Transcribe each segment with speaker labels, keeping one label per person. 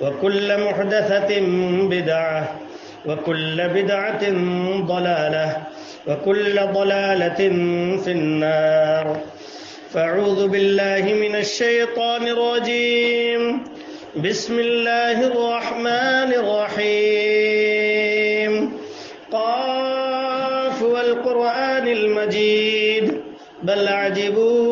Speaker 1: وكل محدثة بدعة، وكل بدعة ضلالة، وكل ضلالة في النار. فاعوذ بالله من الشيطان الرجيم. بسم الله الرحمن الرحيم. قاف والقرآن المجيد. بل عجبوا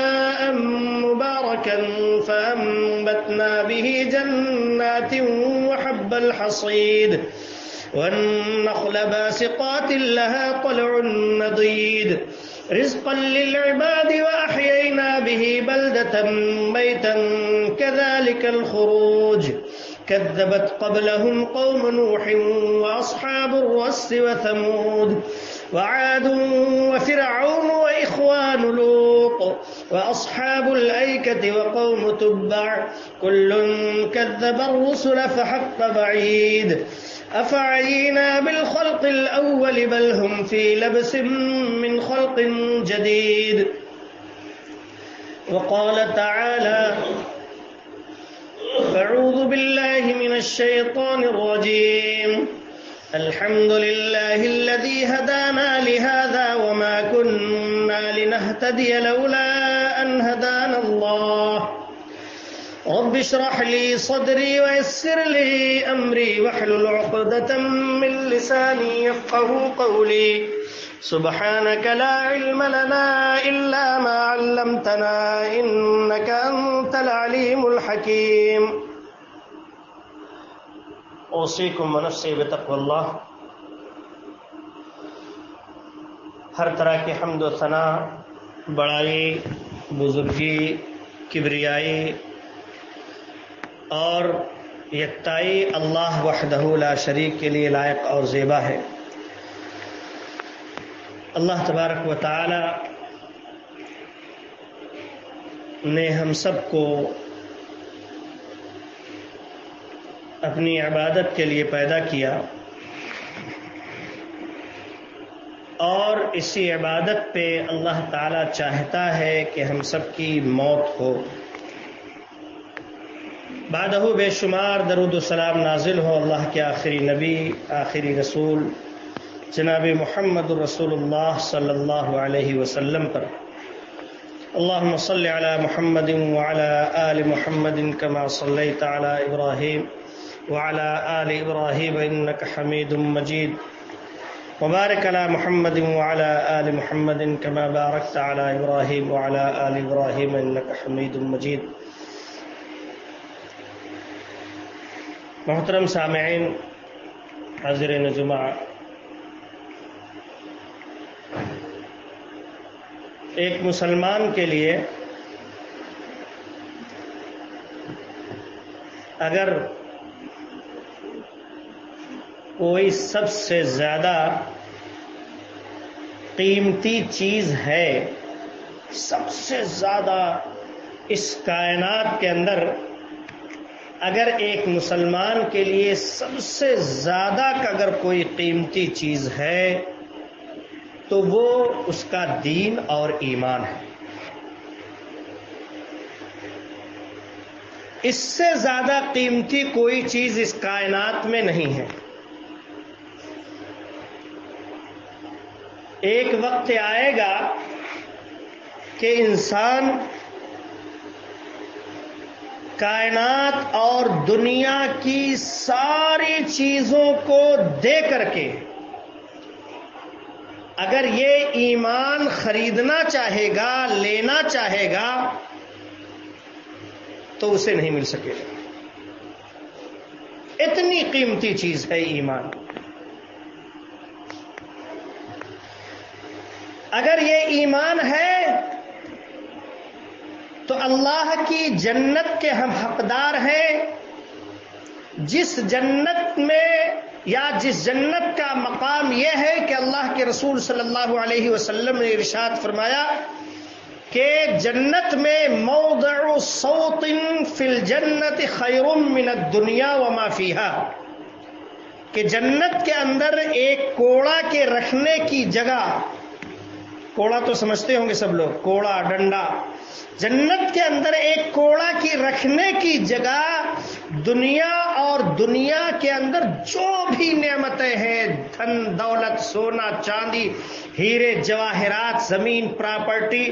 Speaker 1: مباركا فأنبتنا به جنات وحب الحصيد والنخل باسقات لها طلع نضيد. رزقا للعباد وأحيينا به بلدة ميتا كذلك الخروج. كذبت قبلهم قوم نوح وأصحاب الرس وثمود. وعاد وفرعون وإخوان لوط وأصحاب الأيكة وقوم تبع. كل كذب الرسل فحق بعيد. أفعينا بالخلق الأول بل هم في لبس من خلق جديد. وقال تعالى أعوذ بالله من الشيطان الرجيم. الحمد لله الذي هدانا لهذا وما كنا لنهتدي لولا أن هدانا الله. رب اشرح لي صدري ويسر لي أمري واحلل عقدة من لساني يفقه قولي. سبحانك لا علم لنا إلا ما علمتنا إنك أنت العليم الحكيم. اوصیکم ونفسی بتقو اللہ۔ ہر طرح کی حمد و ثناء بڑائی، بزرگی، کبریائی اور یکتائی اللہ وحدہ لا شریک کے لیے لائق اور زیبا ہے۔ اللہ تبارک و تعالی نے ہم سب کو اپنی عبادت کے لیے پیدا کیا اور اسی عبادت پہ اللہ تعالی چاہتا ہے کہ ہم سب کی موت ہو۔ بعدہ بے شمار درود السلام نازل ہو اللہ کے آخری نبی، آخری رسول، جناب محمد الرسول اللہ صلی اللہ علیہ وسلم پر۔ اللهم صل على محمد وعلى آل محمد كما صليت على إبراهيم وعلى آل إبراهيم إنك حميد مجيد. وبارك على محمد وعلى آل محمد كما باركت على إبراهيم وعلى آل إبراهيم إنك حميد مجيد. محترم سامعین حضر نجمع ایک مسلمان کے لیے اگر کوئی سب سے زیادہ قیمتی چیز ہے، سب سے زیادہ اس کائنات کے اندر اگر ایک مسلمان کے لیے سب سے زیادہ کا اگر کوئی قیمتی چیز ہے، تو وہ اس کا دین اور ایمان ہے۔ اس سے زیادہ قیمتی کوئی چیز اس کائنات میں نہیں ہے۔ ایک وقت آئے گا کہ انسان کائنات اور دنیا کی ساری چیزوں کو دے کر کے اگر یہ ایمان خریدنا چاہے گا، لینا چاہے گا، تو اسے نہیں مل سکے گا۔ اتنی قیمتی چیز ہے ایمان۔ اگر یہ ایمان ہے تو اللہ کی جنت کے ہم حقدار ہیں۔ جس جنت میں یا جس جنت کا مقام یہ ہے کہ اللہ کے رسول صلی اللہ علیہ وسلم نے ارشاد فرمایا کہ جنت میں موضع صوت فی الجنت خیر من الدنیا وما فیها کہ جنت کے اندر ایک کوڑا کے رکھنے کی جگہ کوڑا تو سمجھتے ہوں گے سب لوگ، کوڑا، ڈنڈا۔ جنت کے اندر ایک کوڑا کی رکھنے کی جگہ دنیا اور دنیا کے اندر جو بھی نعمتیں ہیں، دھن، دولت، سونا، چاندی، ہیرے، جواہرات، زمین، پراپرٹی،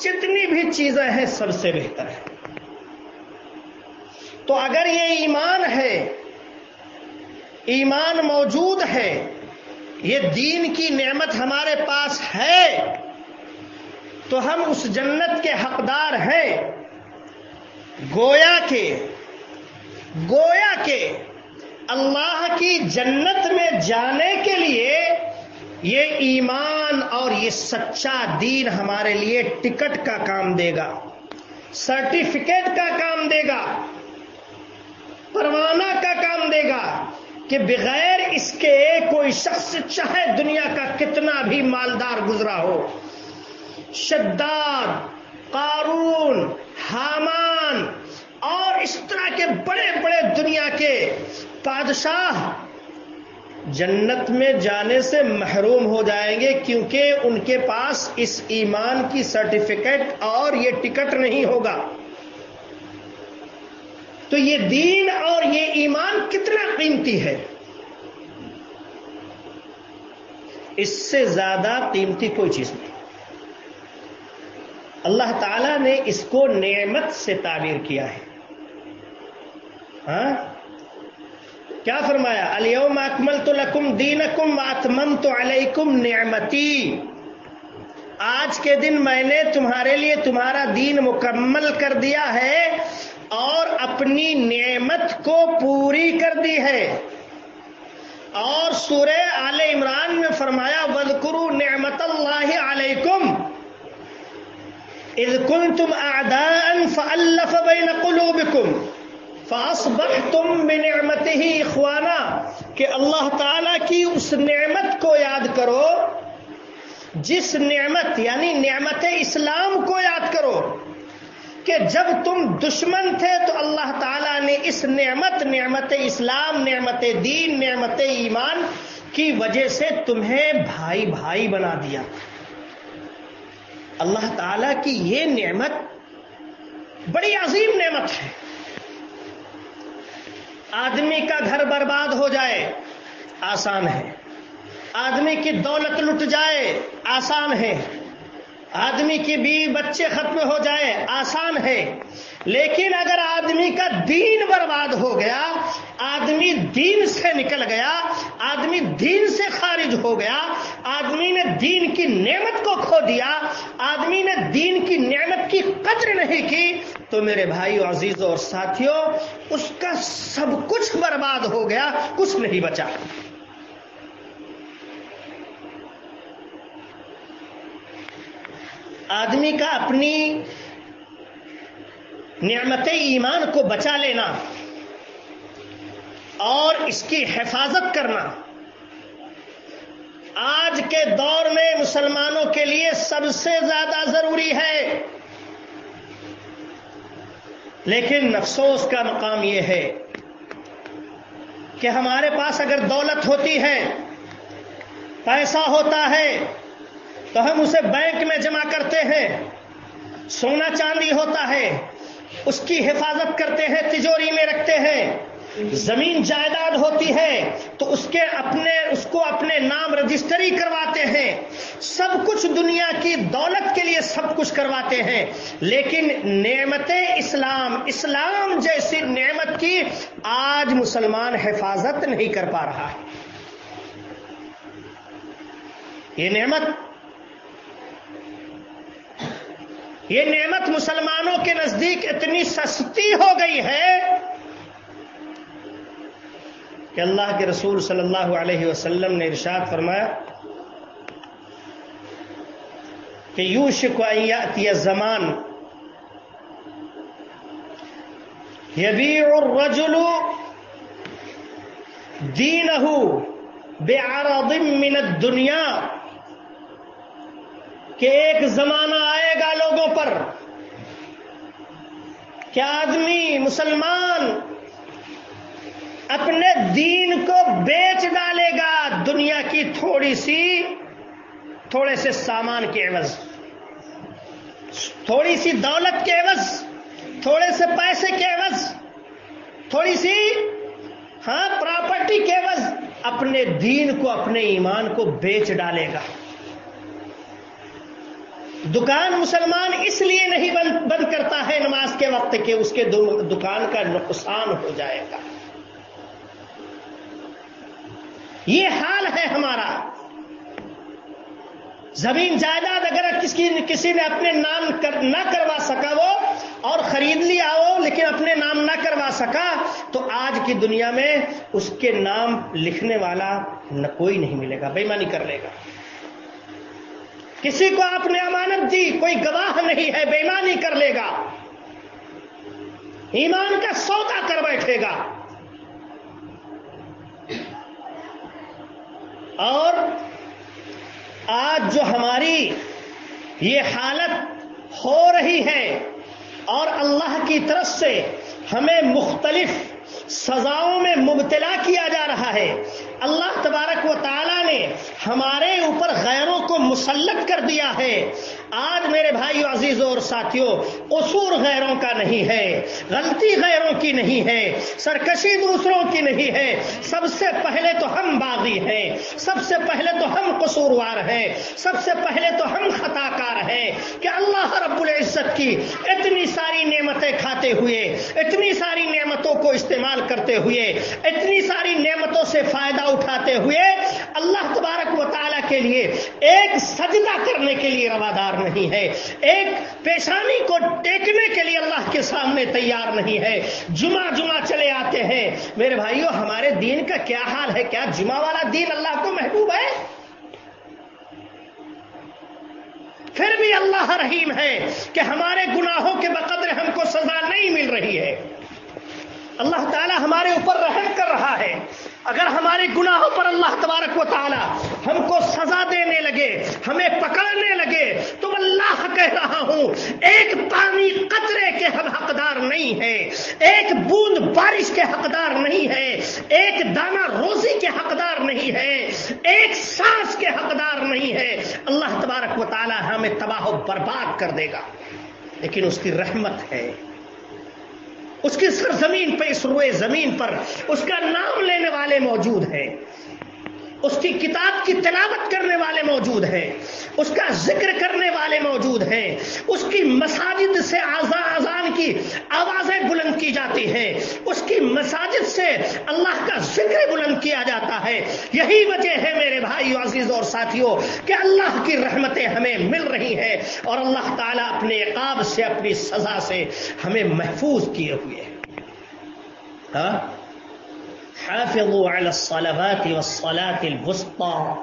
Speaker 1: جتنی بھی چیزیں ہیں، سب سے بہتر ہے تو اگر یہ ایمان ہے، ایمان موجود ہے، یہ دین کی نعمت ہمارے پاس ہے تو ہم اس جنت کے حقدار ہیں۔ گویا کے گویا کے اللہ کی جنت میں جانے کے لیے یہ ایمان اور یہ سچا دین ہمارے لیے ٹکٹ کا کام دے گا، سرٹیفکیٹ کا کام دے گا، پروانہ کا کام دے گا کہ بغیر اس کے کوئی شخص چاہے دنیا کا کتنا بھی مالدار گزرا ہو۔ شداد، قارون، حامان اور اس طرح کے بڑے بڑے دنیا کے بادشاہ جنت میں جانے سے محروم ہو جائیں گے کیونکہ ان کے پاس اس ایمان کی سرٹیفکیٹ اور یہ ٹکٹ نہیں ہوگا۔ تو یہ دین اور یہ ایمان کتنا قیمتی ہے؟ اس سے زیادہ قیمتی کوئی چیز نہیں۔ اللہ تعالی نے اس کو نعمت سے تعبیر کیا ہے۔ ہاں؟ کیا فرمایا؟ الیوم اکمل تو لکم دین کم آتمن تو علیکم نعمتی۔ آج کے دن میں نے تمہارے لیے تمہارا دین مکمل کر دیا ہے اور اپنی نعمت کو پوری کر دی ہے۔ اور سورہ آل عمران میں فرمایا ودکرو نعمت اللہ علیکم۔ اذ کنتم اعداء فالف بین قلوبکم فاصبحتم بنعمته اخوانا کہ اللہ تعالی کی اس نعمت کو یاد کرو، جس نعمت یعنی نعمت اسلام کو یاد کرو، کہ جب تم دشمن تھے تو اللہ تعالیٰ نے اس نعمت نعمت اسلام، نعمت دین، نعمت ایمان کی وجہ سے تمہیں بھائی بھائی بنا دیا۔ اللہ تعالیٰ کی یہ نعمت بڑی عظیم نعمت ہے۔ آدمی کا گھر برباد ہو جائے، آسان ہے۔ آدمی کی دولت لٹ جائے، آسان ہے۔ آدمی کی بیوی بچے ختم ہو جائے، آسان ہے۔ لیکن اگر آدمی کا دین برباد ہو گیا، آدمی دین سے نکل گیا، آدمی دین سے خارج ہو گیا آدمی نے دین کی نعمت کو کھو دیا، آدمی نے دین کی نعمت کی قدر نہیں کی، تو میرے بھائی عزیزوں اور ساتھیوں، اس کا سب کچھ برباد ہو گیا، کچھ نہیں بچا۔ آدمی کا اپنی نعمت ایمان کو بچا لینا اور اس کی حفاظت کرنا۔ آج کے دور میں مسلمانوں کے لیے سب سے زیادہ ضروری ہے۔ لیکن افسوس کا مقام یہ ہے کہ ہمارے پاس اگر دولت ہوتی ہے، پیسہ ہوتا ہے، تو ہم اسے بینک میں جمع کرتے ہیں، سونا چاندی ہوتا ہے، اس کی حفاظت کرتے ہیں، تجوری میں رکھتے ہیں۔ زمین جائیداد ہوتی ہے تو اس کے اپنے، اس کو اپنے نام رجسٹری کرواتے ہیں۔ سب کچھ دنیا کی دولت کے لیے سب کچھ کرواتے ہیں۔ لیکن نعمت اسلام اسلام جیسی نعمت کی آج مسلمان حفاظت نہیں کر پا رہا ہے۔ یہ نعمت یہ نعمت مسلمانوں کے نزدیک اتنی سستی ہو گئی ہے کہ اللہ کے رسول صلی اللہ علیہ وسلم نے ارشاد فرمایا کہ یو شکویاتی زمان الرجل دینہ بعرض من الدنیا کہ ایک زمانہ آئے گا لوگوں پر کہ آدمی مسلمان اپنے دین کو بیچ ڈالے گا، دنیا کی تھوڑی سی، تھوڑے سے سامان کے عوض۔ تھوڑی سی دولت کے عوض، تھوڑے سے پیسے کے عوض۔ تھوڑی سی ہاں پراپرٹی کے عوض۔ اپنے دین کو، اپنے ایمان کو بیچ ڈالے گا۔ دکان مسلمان اس لیے نہیں بند کرتا ہے نماز کے وقت کہ اس کے دکان کا نقصان ہو جائے گا۔ یہ حال ہے ہمارا۔ زمین جائیداد اگر کسی کسی نے اپنے نام کر نہ کروا سکا وہ، اور خرید لیا ہو لیکن اپنے نام نہ کروا سکا، تو آج کی دنیا میں اس کے نام لکھنے والا نہ کوئی نہیں ملے گا، بےمانی کر لے گا۔ کسی کو آپ نے امانت دی، کوئی گواہ نہیں ہے، بےمانی کر لے گا۔ ایمان کا سودا کر بیٹھے گا۔ اور آج جو ہماری یہ حالت ہو رہی ہے اور اللہ کی طرف سے ہمیں مختلف سزاؤں میں مبتلا کیا جا رہا ہے، اللہ تبارک و تعالی نے ہمارے اوپر غیروں کو مسلط کر دیا ہے۔ آج میرے بھائی عزیزوں اور ساتھیوں قصور غیروں کا نہیں ہے، غلطی غیروں کی نہیں ہے، سرکشی دوسروں کی نہیں ہے۔ سب سے پہلے تو ہم باغی ہیں، سب سے پہلے تو ہم قصوروار ہیں، سب سے پہلے تو ہم خطا کار ہیں۔ کہ اللہ رب العزت کی اتنی ساری نعمتیں کھاتے ہوئے، اتنی ساری نعمتوں کو استعمال کرتے ہوئے، اتنی ساری نعمتوں سے فائدہ اٹھاتے ہوئے اللہ تبارک و تعالیٰ کے لیے ایک سجدہ کرنے کے لیے روادار نہیں ہے، ایک پیشانی کو ٹیکنے کے لیے اللہ کے سامنے تیار نہیں ہے۔ جمعہ جمعہ چلے آتے ہیں۔ میرے بھائیوں ہمارے دین کا کیا حال ہے؟ کیا جمعہ والا دین اللہ کو محبوب ہے؟ پھر بھی اللہ رحیم ہے کہ ہمارے گناہوں کے بقدر ہم کو سزا نہیں مل رہی ہے۔ اللہ تعالیٰ ہمارے اوپر رحم کر رہا ہے۔ اگر ہمارے گناہوں پر اللہ تبارک و تعالی ہم کو سزا دینے لگے، ہمیں پکڑنے لگے، تو اللہ کہہ رہا ہوں، ایک پانی قطرے کے ہم حقدار نہیں ہے ایک بوند بارش کے حقدار نہیں ہے ایک دانا روزی کے حقدار نہیں ہے ایک سانس کے حقدار نہیں ہے اللہ تبارک و تعالی ہمیں تباہ و برباد کر دے گا۔ لیکن اس کی رحمت ہے۔ اس کی سرزمین پہ اس روئے زمین پر اس کا نام لینے والے موجود ہیں۔ اس کی کتاب کی تلاوت کرنے والے موجود ہیں، اس کا ذکر کرنے والے موجود ہیں، اس کی مساجد سے آزان کی آوازیں بلند کی جاتی ہیں، اس کی مساجد سے اللہ کا ذکر بلند کیا جاتا ہے۔ یہی وجہ ہے میرے بھائی عزیز اور ساتھیوں کہ اللہ کی رحمتیں ہمیں مل رہی ہیں اور اللہ تعالیٰ اپنے عقاب سے، اپنی سزا سے ہمیں محفوظ کیے ہوئے ہیں۔ ہاں؟ حافظوا على الصلوات والصلاة الوسطى۔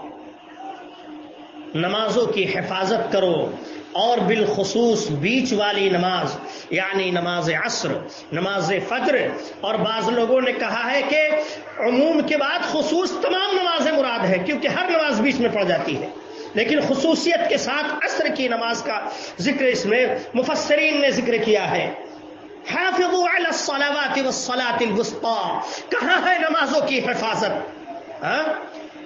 Speaker 1: نمازوں کی حفاظت کرو اور بالخصوص بیچ والی نماز یعنی نماز عصر، نماز فجر۔ اور بعض لوگوں نے کہا ہے کہ عموم کے بعد خصوص تمام نمازیں مراد ہے کیونکہ ہر نماز بیچ میں پڑ جاتی ہے۔ لیکن خصوصیت کے ساتھ عصر کی نماز کا ذکر اس میں مفسرین نے ذکر کیا ہے۔ حافظوا علی الصلاوات والصلاة الوسطى کہاں ہے نمازوں کی حفاظت؟ ہاں؟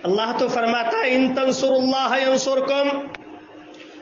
Speaker 1: اللہ تو فرماتا ہے، ان تنصر اللہ ينصركم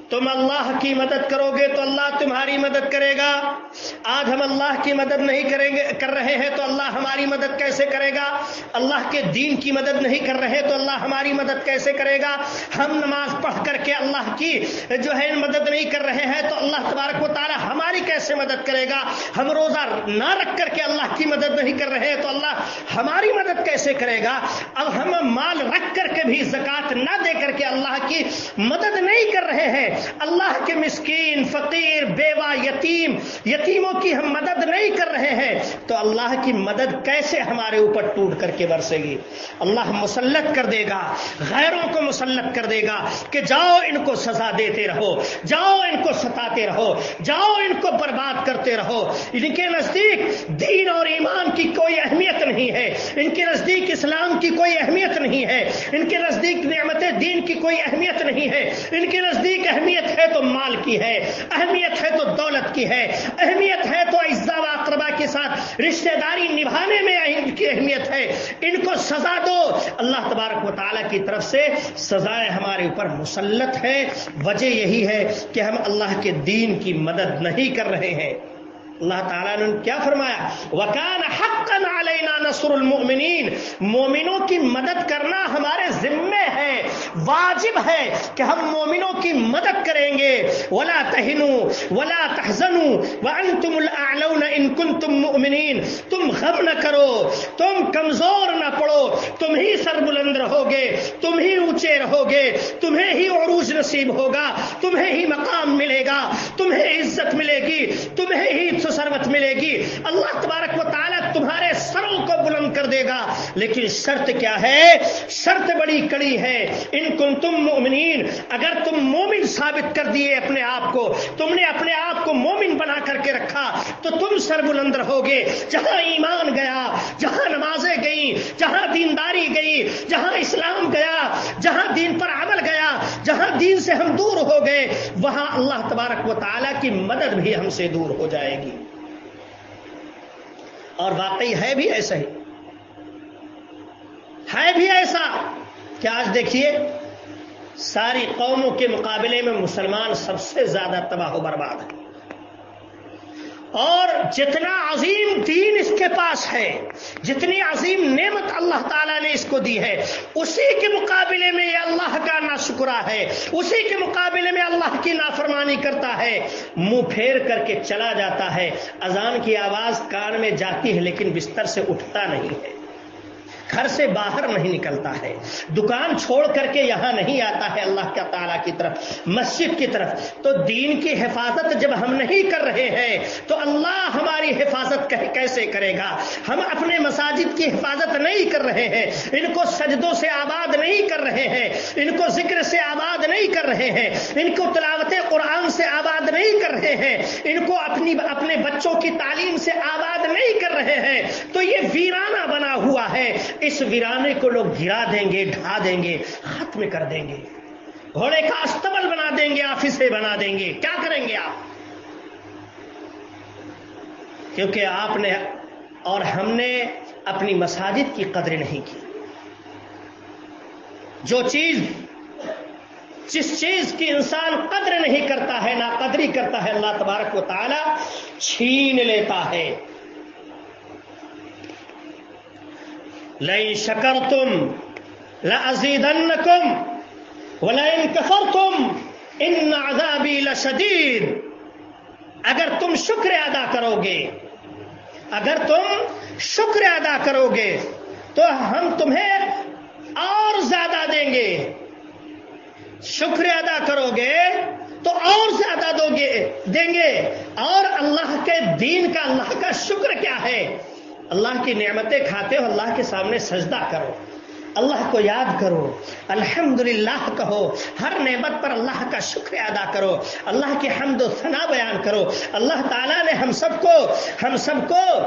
Speaker 1: تم اللہ کی مدد کرو گے تو اللہ تمہاری مدد کرے گا۔ آج ہم اللہ کی مدد نہیں کریں گے، کر رہے ہیں تو اللہ ہماری مدد کیسے کرے گا؟ اللہ کے دین کی مدد نہیں کر رہے تو اللہ ہماری مدد کیسے کرے گا؟ ہم نماز پڑھ کر کے اللہ کی جو ہے مدد نہیں کر رہے ہیں تو اللہ تبارک و تعالی ہماری کیسے مدد کرے گا؟ ہم روزہ نہ رکھ کر کے اللہ کی مدد نہیں کر رہے ہیں تو اللہ ہماری مدد کیسے کرے گا؟ اب ہم مال رکھ کر کے بھی زکات نہ دے کر کے اللہ کی مدد نہیں کر رہے ہیں اللہ کے مسکین، فقیر، بیوہ، یتیم، یتیموں کی ہم مدد نہیں کر رہے ہیں، تو اللہ کی مدد کیسے ہمارے اوپر ٹوٹ کر کے برسے گی؟ اللہ مسلط کر دے گا، غیروں کو مسلط کر دے گا کہ جاؤ ان کو سزا دیتے رہو، جاؤ ان کو ستاتے رہو، جاؤ ان کو برباد کرتے رہو۔ ان کے نزدیک دین اور ایمان کی کوئی اہمیت نہیں ہے، ان کے نزدیک اسلام کی کوئی اہمیت نہیں ہے، ان کے نزدیک نعمت دین کی کوئی اہمیت نہیں ہے، ان کے نزدیک اہمیت ہے تو مال کی ہے، اہمیت ہے تو دولت کی ہے، اہمیت ہے تو اجزا و اقربا کے ساتھ رشتہ داری نبھانے میں ان کی اہمیت ہے۔ ان کو سزا دو۔ اللہ تبارک و تعالیٰ کی طرف سے سزائیں ہمارے اوپر مسلط ہے۔ وجہ یہی ہے کہ ہم اللہ کے دین کی مدد نہیں کر رہے ہیں۔ اللہ تعالیٰ نے کیا فرمایا؟ وکان حقا علینا نصر المؤمنین مومنوں کی مدد کرنا ہمارے ذمے ہے، واجب ہے کہ ہم مومنوں کی مدد کریں گے۔ ولا تہنوا ولا تحزنوا وانتم الاعلون ان کنتم مؤمنین تم غم نہ کرو، تم کمزور نہ پڑو، تم ہی سر بلند رہو گے تم ہی اونچے رہو گے تمہیں ہی عروج نصیب ہوگا، تمہیں ہی مقام ملے گا، تمہیں عزت ملے گی، تمہیں ہی سروت ملے گی۔ اللہ تبارک و تعالیٰ تمہارے سروں کو بلند کر دے گا۔ لیکن شرط کیا ہے؟ شرط بڑی کڑی ہے۔ ان کو تم مومنین اگر تم مومن ثابت کر دیے اپنے آپ کو، تم نے اپنے آپ کو مومن بنا کر کے رکھا، تو تم سر بلند رہو گے جہاں ایمان گیا، جہاں نمازیں گئیں، جہاں دینداری گئی، جہاں اسلام گیا، جہاں دین پر عمل گیا، جہاں دین سے ہم دور ہو گئے، وہاں اللہ تبارک و تعالیٰ کی مدد بھی ہم سے دور ہو جائے گی۔ اور واقعی ہے بھی ایسا ہی۔ ہے بھی ایسا کہ آج دیکھیے، ساری قوموں کے مقابلے میں مسلمان سب سے زیادہ تباہ و برباد ہے اور جتنا عظیم دین اس کے پاس ہے، جتنی عظیم نعمت اللہ تعالیٰ نے اس کو دی ہے، اسی کے مقابلے میں یہ اللہ کا ناشکرا ہے، اسی کے مقابلے میں اللہ کی نافرمانی کرتا ہے۔ منہ پھیر کر کے چلا جاتا ہے۔ اذان کی آواز کان میں جاتی ہے، لیکن بستر سے اٹھتا نہیں ہے۔ گھر سے باہر نہیں نکلتا ہے۔ دکان چھوڑ کر کے یہاں نہیں آتا ہے اللہ کے تعالیٰ کی طرف، مسجد کی طرف۔ تو دین کی حفاظت جب ہم نہیں کر رہے ہیں، تو اللہ ہماری حفاظت کیسے کرے گا؟ ہم اپنے مساجد کی حفاظت نہیں کر رہے ہیں۔ ان کو سجدوں سے آباد نہیں کر رہے ہیں۔ ان کو ذکر سے آباد نہیں کر رہے ہیں۔ ان کو تلاوت قرآن سے آباد نہیں کر رہے ہیں۔ ان کو اپنی، اپنے بچوں کی تعلیم سے آباد نہیں کر رہے ہیں۔ تو یہ ویرانہ بنا ہوا ہے۔ اس ویرانے کو لوگ گرا دیں گے، ڈھا دیں گے، ختم کر دیں گے۔ گھوڑے کا استبل بنا دیں گے آفسے بنا دیں گے۔ کیا کریں گے آپ؟ کیونکہ آپ نے اور ہم نے اپنی مساجد کی قدر نہیں کی۔ جو چیز، جس چیز کی انسان قدر نہیں کرتا ہے نہ قدری کرتا ہے، اللہ تبارک و تعالی چھین لیتا ہے۔ لئی شکر تم لزیدن کم ولئن کفر تم ان عذابی لشدید۔ اگر تم شکر ادا کرو گے اگر تم شکر ادا کرو گے تو ہم تمہیں اور زیادہ دیں گے۔ شکر ادا کرو گے تو اور زیادہ دو گے دیں گے۔ اور اللہ کے دین کا، اللہ کا شکر کیا ہے؟ اللہ کی نعمتیں کھاتے ہو، اللہ کے سامنے سجدہ کرو۔ اللہ کو یاد کرو۔ الحمد کہو۔ ہر نعمت پر اللہ کا شکر ادا کرو۔ اللہ کی حمد و ثنا بیان کرو۔ اللہ تعالیٰ نے ہم سب کو، ہم سب کو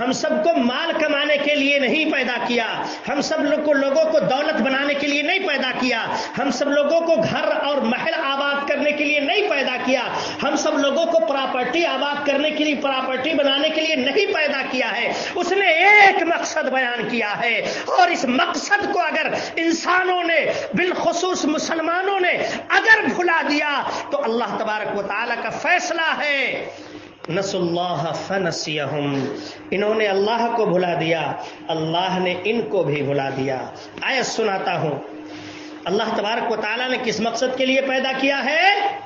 Speaker 1: ہم سب کو مال کمانے کے لیے نہیں پیدا کیا۔ ہم سب لوگ کو لوگوں کو دولت بنانے کے لیے نہیں پیدا کیا۔ ہم سب لوگوں کو گھر اور محل آباد کرنے کے لیے نہیں پیدا کیا۔ ہم سب لوگوں کو پراپرٹی آباد کرنے کے لیے، پراپرٹی بنانے کے لیے نہیں پیدا کیا ہے۔ اس نے ایک مقصد بیان کیا ہے۔ اور اس مقصد کو اگر انسانوں نے، بالخصوص مسلمانوں نے اگر بھلا دیا، تو اللہ تبارک و تعالی کا فیصلہ ہے۔ نس اللہ فنسیہم۔ انہوں نے اللہ کو بھلا دیا، اللہ نے ان کو بھی بھلا دیا۔ آئے سناتا ہوں۔ اللہ تبارک و تعالیٰ نے کس مقصد کے لیے پیدا کیا ہے؟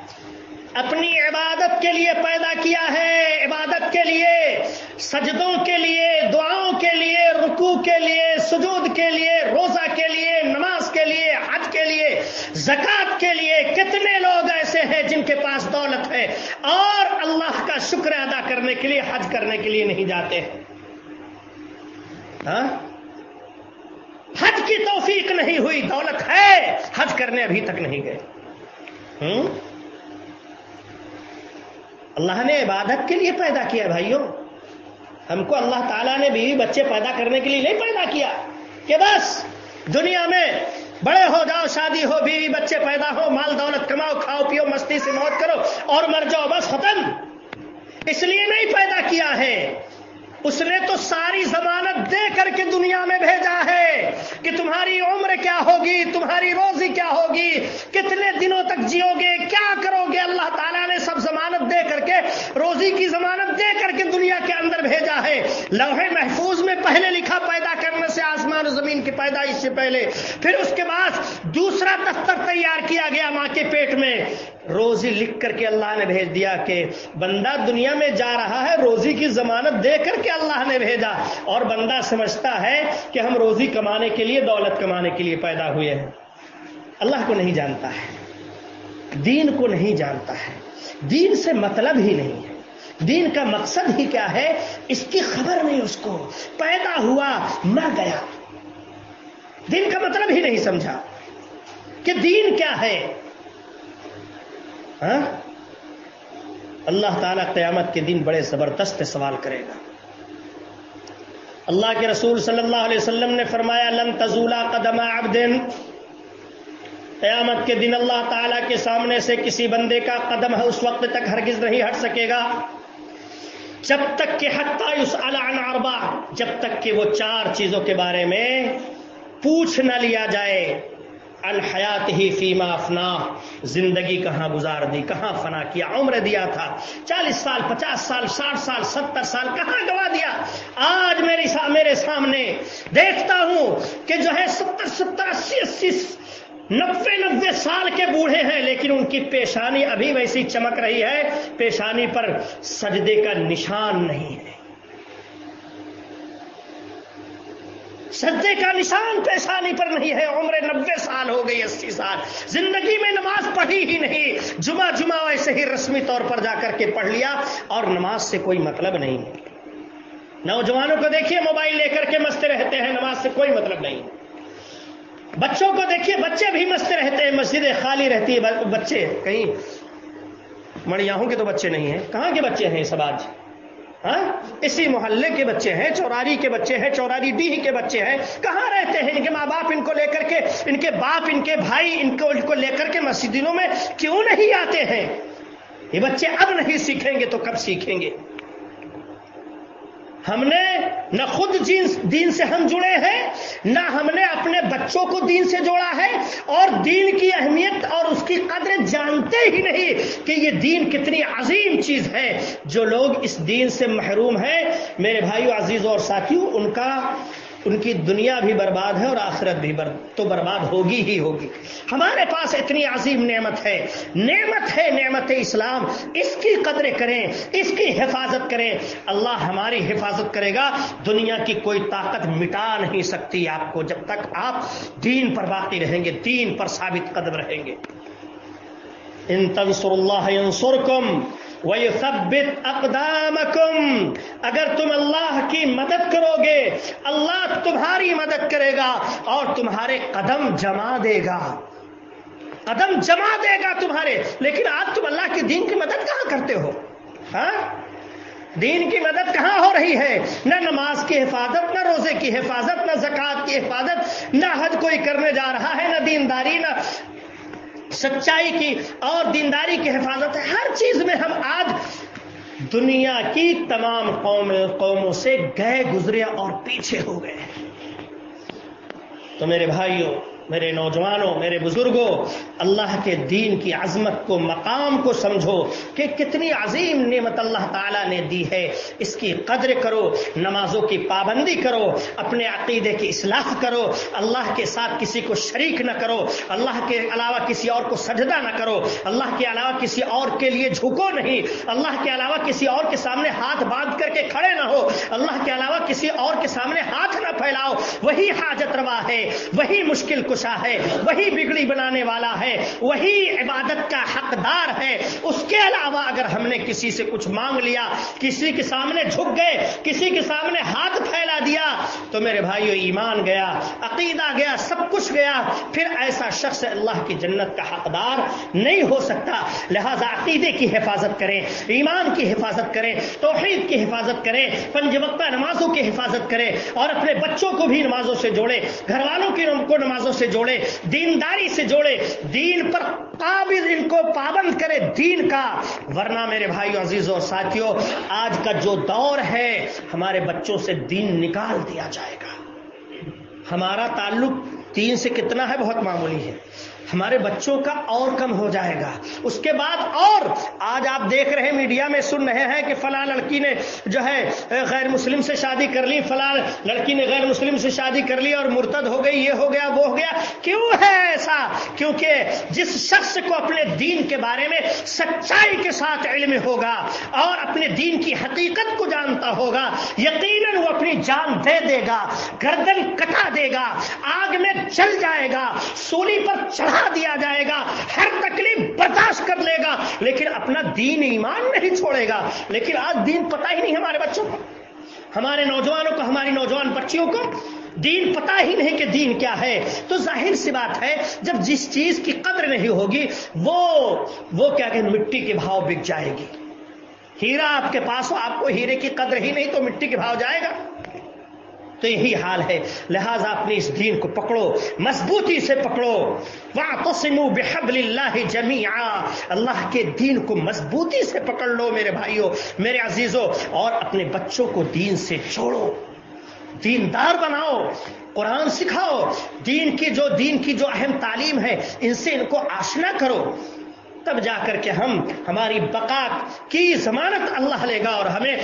Speaker 1: اپنی عبادت کے لیے پیدا کیا ہے۔ عبادت کے لیے، سجدوں کے لیے، دعاؤں کے لیے رکو کے لیے، سجود کے لیے، روزہ کے لیے، نماز کے لیے، حج کے لیے زکات کے لیے۔ کتنے لوگ ایسے ہیں جن کے پاس دولت ہے اور اللہ کا شکر ادا کرنے کے لیے، حج کرنے کے لیے نہیں جاتے۔ ہاں؟ حج کی توفیق نہیں ہوئی، دولت ہے، حج کرنے ابھی تک نہیں گئے۔ ہوں؟ اللہ نے عبادت کے لیے پیدا کیا بھائیوں۔ ہم کو اللہ تعالیٰ نے بیوی بچے پیدا کرنے کے لیے نہیں پیدا کیا کہ بس دنیا میں بڑے ہو جاؤ، شادی ہو، بیوی بچے پیدا ہو، مال دولت کماؤ، کھاؤ، پیو، مستی سے موت کرو اور مر جاؤ، بس ختم۔ اس لیے نہیں پیدا کیا ہے۔ اس نے تو ساری ضمانت دے کر کے دنیا میں بھیجا ہے کہ تمہاری عمر کیا ہوگی، تمہاری روزی کیا ہوگی، کتنے دنوں تک جیو گے، کیا کرو گے؟ اللہ تعالیٰ نے سب ضمانت دے کر کے، روزی کی ضمانت دے کر کے دنیا کے اندر بھیجا ہے۔ لوہے محفوظ پہلے لکھا پیدا کرنے سے آسمان و زمین کی پیدائش سے پہلے، پھر اس کے بعد دوسرا دفتر تیار کیا گیا ماں کے پیٹ میں۔ روزی لکھ کر کے اللہ نے بھیج دیا کہ بندہ دنیا میں جا رہا ہے، روزی کی ضمانت دے کر کے اللہ نے بھیجا۔ اور بندہ سمجھتا ہے کہ ہم روزی کمانے کے لیے، دولت کمانے کے لیے پیدا ہوئے ہیں۔ اللہ کو نہیں جانتا ہے۔ دین کو نہیں جانتا ہے۔ دین سے مطلب ہی نہیں ہے۔ دین کا مقصد ہی کیا ہے؟ اس کی خبر نہیں اس کو۔ پیدا ہوا، مر گیا۔ دین کا مطلب ہی نہیں سمجھا۔ کہ دین کیا ہے؟ ہاں؟ اللہ تعالیٰ قیامت کے دن بڑے زبردست سوال کرے گا۔ اللہ کے رسول صلی اللہ علیہ وسلم نے فرمایا، لن تزولا قدم عبد قیامت کے دن اللہ تعالیٰ کے سامنے سے کسی بندے کا قدم ہے، اس وقت تک ہرگز نہیں ہٹ سکے گا۔ جب تک کہ حتیٰ اس اربا جب تک کہ وہ چار چیزوں کے بارے میں پوچھ نہ لیا جائے الحیات ہی فیما افنا، زندگی کہاں گزار دی، کہاں فنا کیا، عمر دیا تھا، چالیس سال، پچاس سال، ساٹھ سال، ستر سال، کہاں گوا دیا؟ آج میری سا، میرے سامنے دیکھتا ہوں کہ جو ہے ستر ستر، اسی اسی نبے نبے سال کے بوڑھے ہیں، لیکن ان کی پیشانی ابھی ویسی چمک رہی ہے، پیشانی پر سجدے کا نشان نہیں ہے۔ سجدے کا نشان پیشانی پر نہیں ہے، عمر نبے سال ہو گئی، اسی سال۔ زندگی میں نماز پڑھی ہی نہیں، جمعہ جمعہ ویسے ہی رسمی طور پر جا کر کے پڑھ لیا اور نماز سے کوئی مطلب نہیں۔ نوجوانوں کو دیکھیے، موبائل لے کر کے مستے رہتے ہیں، نماز سے کوئی مطلب نہیں۔ بچوں کو دیکھیے، بچے بھی مستے رہتے ہیں مسجدیں خالی رہتی ہے بچے، کہیں مڑیاہوں کے تو بچے نہیں ہیں۔ کہاں کے بچے ہیں سب آج؟ ہاں؟ اسی محلے کے بچے ہیں چوراری کے بچے ہیں چوراری ڈی کے بچے ہیں۔ کہاں رہتے ہیں؟ ان کے ماں باپ ان کو لے کر کے، ان کے باپ، ان کے بھائی، ان کو ان کو لے کر کے مسجدوں میں کیوں نہیں آتے ہیں؟ یہ بچے اب نہیں سیکھیں گے تو کب سیکھیں گے؟ ہم نے نہ خود دین سے ہم جڑے ہیں، نہ ہم نے اپنے بچوں کو دین سے جوڑا ہے، اور دین کی اہمیت اور اس کی قدر جانتے ہی نہیں کہ یہ دین کتنی عظیم چیز ہے۔ جو لوگ اس دین سے محروم ہیں، میرے بھائیو عزیز اور ساتھیوں ان کا ان کی دنیا بھی برباد ہے اور آخرت بھی بر... تو برباد ہوگی ہی ہوگی۔ ہمارے پاس اتنی عظیم نعمت ہے۔ نعمت ہے نعمت اسلام۔ اس کی قدریں کریں، اس کی حفاظت کریں۔ اللہ ہماری حفاظت کرے گا۔ دنیا کی کوئی طاقت مٹا نہیں سکتی آپ کو۔ جب تک آپ دین پر باقی رہیں گے، دین پر ثابت قدم رہیں گے۔ ان تنصر اللہ ينصركم وَيُثَبِّتْ أَقْدَامَكُمْ۔ اگر تم اللہ کی مدد کرو گے، اللہ تمہاری مدد کرے گا اور تمہارے قدم جما دے گا۔ قدم جما دے گا تمہارے۔ لیکن آج تم اللہ کے دین کی مدد کہاں کرتے ہو؟ ہاں؟ دین کی مدد کہاں ہو رہی ہے؟ نہ نماز کی حفاظت، نہ روزے کی حفاظت، نہ زکوٰۃ کی حفاظت، نہ حج کوئی کرنے جا رہا ہے، نہ دینداری، نہ سچائی کی اور دینداری کی حفاظت ہے۔ ہر چیز میں ہم آج دنیا کی تمام قوم قوموں سے گئے گزرے اور پیچھے ہو گئے۔ تو میرے بھائیوں میرے نوجوانوں، میرے بزرگوں، اللہ کے دین کی عظمت کو، مقام کو سمجھو کہ کتنی عظیم نعمت اللہ تعالیٰ نے دی ہے۔ اس کی قدر کرو، نمازوں کی پابندی کرو، اپنے عقیدے کی اصلاح کرو، اللہ کے ساتھ کسی کو شریک نہ کرو، اللہ کے علاوہ کسی اور کو سجدہ نہ کرو، اللہ کے علاوہ کسی اور کے لیے جھکو نہیں، اللہ کے علاوہ کسی اور کے سامنے ہاتھ باندھ کر کے کھڑے نہ ہو، اللہ کے علاوہ کسی اور کے سامنے ہاتھ نہ پھیلاؤ، وہی حاجت روا ہے، وہی مشکل کچھ ہے، وہی بگڑی بنانے والا ہے، وہی عبادت کا حقدار ہے۔ اس کے علاوہ اگر ہم نے کسی سے کچھ مانگ لیا، کسی کے سامنے جھک گئے، کسی کے سامنے ہاتھ پھیلا دیا، تو میرے بھائیو، ایمان گیا، عقیدہ گیا، سب کچھ گیا۔ پھر ایسا شخص اللہ کی جنت کا حقدار نہیں ہو سکتا۔ لہذا عقیدے کی حفاظت کریں، ایمان کی حفاظت کریں، توحید کی حفاظت کریں پنج وقتہ نمازوں کی حفاظت کریں، اور اپنے بچوں کو بھی نمازوں سے جوڑے گھر والوں کی کو نمازوں سے جوڑے، دینداری سے جوڑے، دین پر قابض ان کو پابند کرے دین کا۔ ورنہ میرے بھائی عزیز اور ساتھیوں آج کا جو دور ہے، ہمارے بچوں سے دین نکال دیا جائے گا۔ ہمارا تعلق دین سے کتنا ہے، بہت معمولی ہے۔ ہمارے بچوں کا اور کم ہو جائے گا۔ اس کے بعد اور آج آپ دیکھ رہے ہیں، میڈیا میں سن رہے ہیں کہ فلاں لڑکی نے جو ہے غیر مسلم سے شادی کر لی، فلاں لڑکی نے غیر مسلم سے شادی کر لی اور مرتد ہو گئی، یہ ہو گیا، وہ ہو گیا۔ کیوں ہے ایسا؟ کیونکہ جس شخص کو اپنے دین کے بارے میں سچائی کے ساتھ علم ہوگا اور اپنے دین کی حقیقت کو جانتا ہوگا، یقیناً وہ اپنی جان دے دے گا، گردن کٹا دے گا، آگ میں چل جائے گا، سولی پر چڑھا دیا جائے گا، ہر تکلیف برداشت کر لے گا، لیکن اپنا دین ایمان نہیں چھوڑے گا۔ لیکن آج دین پتہ ہی نہیں ہمارے بچوں کو، ہمارے نوجوانوں کو، ہماری نوجوان بچیوں کو۔ دین پتا ہی نہیں کہ دین کیا ہے۔ تو ظاہر سی بات ہے، جب جس چیز کی قدر نہیں ہوگی، وہ وہ کیا کہ مٹی کے بھاؤ بک جائے گی۔ ہیرا آپ کے پاس ہو، آپ کو ہیرے کی قدر ہی نہیں تو مٹی کے بھاؤ جائے گا۔ تو یہی حال ہے۔ لہذا اپنی اس دین کو پکڑو، مضبوطی سے پکڑو۔ بحبل اللہ جميعا اللہ کے دین کو مضبوطی سے پکڑ لو میرے بھائیوں میرے عزیزوں اور اپنے بچوں کو دین سے چھوڑو دیندار بناؤ، قرآن سکھاؤ۔ دین کی جو، دین کی جو اہم تعلیم ہے، ان سے ان کو آشنا کرو۔ تب جا کر کے ہم ہماری بقا کی ضمانت اللہ لے گا اور ہمیں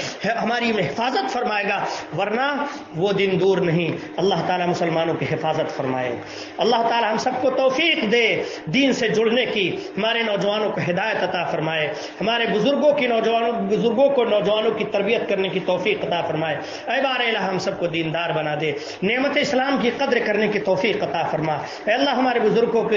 Speaker 1: ہماری حفاظت فرمائے گا، ورنہ وہ دن دور نہیں۔ اللہ تعالیٰ مسلمانوں کی حفاظت فرمائے۔ اللہ تعالیٰ ہم سب کو توفیق دے دین سے جڑنے کی، ہمارے نوجوانوں کو ہدایت عطا فرمائے۔ ہمارے بزرگوں کی نوجوانوں، بزرگوں کو نوجوانوں کی تربیت کرنے کی توفیق عطا فرمائے۔ اے بار الہ، ہم سب کو دیندار بنا دے۔ نعمت اسلام کی قدر کرنے کی توفیق عطا فرما۔ اے اللہ، ہمارے بزرگوں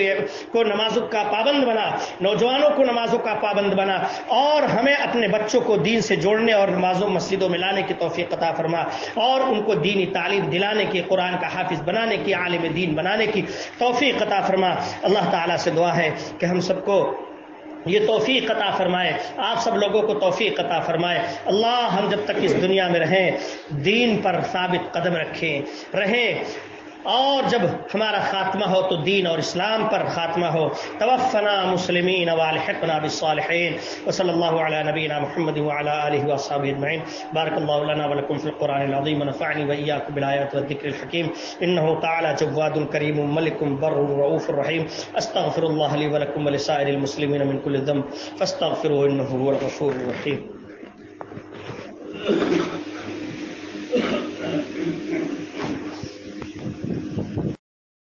Speaker 1: کو نمازوں کا پابند بنا۔ نوجوان نوجوانوں کو نمازوں کا پابند بنا اور ہمیں اپنے بچوں کو دین سے جوڑنے اور نمازوں مسجدوں میں لانے کی توفیق عطا فرما اور ان کو دینی تعلیم دلانے کی، قرآن کا حافظ بنانے کی، عالم دین بنانے کی توفیق عطا فرما۔ اللہ تعالیٰ سے دعا ہے کہ ہم سب کو یہ توفیق عطا فرمائے، آپ سب لوگوں کو توفیق عطا فرمائے۔ اللہ ہم جب تک اس دنیا میں رہیں، دین پر ثابت قدم رکھیں، رہیں۔ اور جب ہمارا خاتمہ ہو تو دین اور اسلام پر خاتمہ ہو۔ توفنا مسلمین والحقنا بالصالحین۔ وصلی اللہ علی نبینا محمد وعلى آلہ وصحبہ اجمعین۔ بارک اللہ لنا ولکم فی القرآن العظیم۔ ونفعنی وإیاکم بالآیات والذکر الحکیم۔ انه تعالی جواد کریم، ملک بر رؤوف الرحیم استغفر اللہ لی ولکم ولسائر المسلمین من كل ذنب۔ فاستغفروه انه هو الغفور الرحیم۔ Thank you.